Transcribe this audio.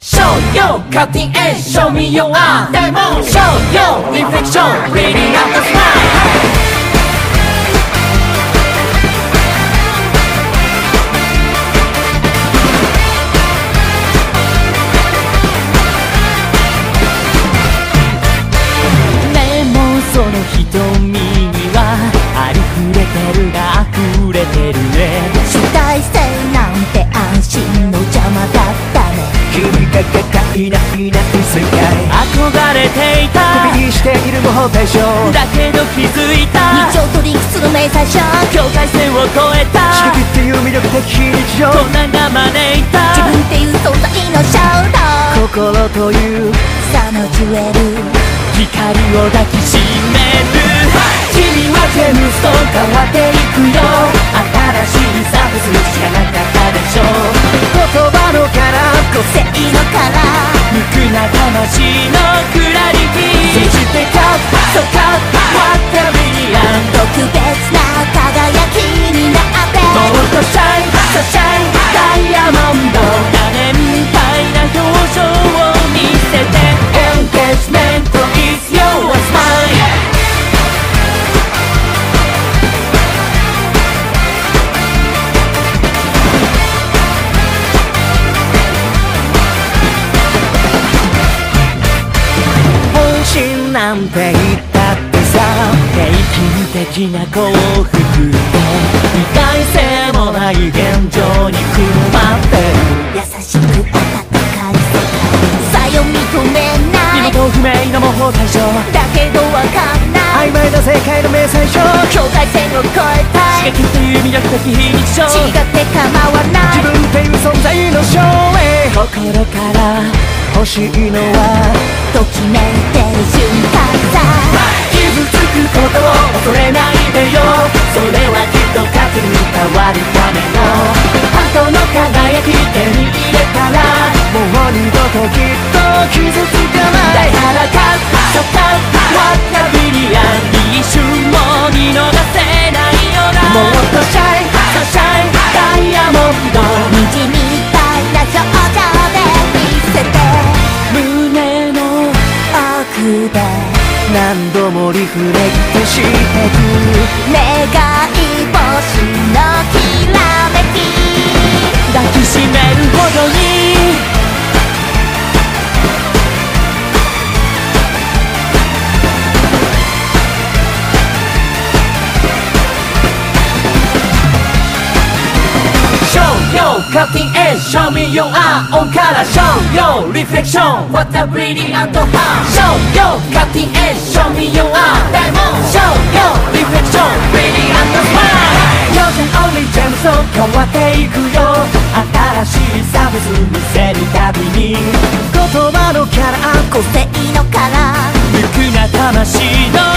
Show yo cutting edge, show me your art Diamond Show yo reflection, reading out the smile「ている模倣対象だけど気づいた。日常とリンクする明細書境界線を越えた。刺激っていう魅力的日常。大人が招いた。自分っていう存在の衝動心という。そのジュエル光を抱きなんて言ったってさ平均的な幸福って意外性もない現状にくるまってる優しく温かい世界さよ認めない。身元不明の模倣対象だけどわかんない曖昧な正解の明細書境界線を越えたい刺激という魅力的非日常違って構わない自分っていう存在の証明心から欲しいのはときめいて瞬間さ。傷つくことを恐れないでよ。それはきっと勝つに変わるための。ハートの輝き手に入れたらもう二度ときっと傷つかない。だからカットカット What a brilliant 一瞬も見逃せないよな。もっとシャイ何度もリフレクトしてく。願い星のきらめき。抱きしめるほどに Show yo cutting edge, show me your art on color. Show yo reflection, what a brilliant heart. Show yo cutting edge, show me your art. Diamond, show yo reflection, brilliant smile. You're the only gem, so 変わっていくよ。新しいサービス見せるたびに。言葉のキャラ個性のカラー無垢な魂の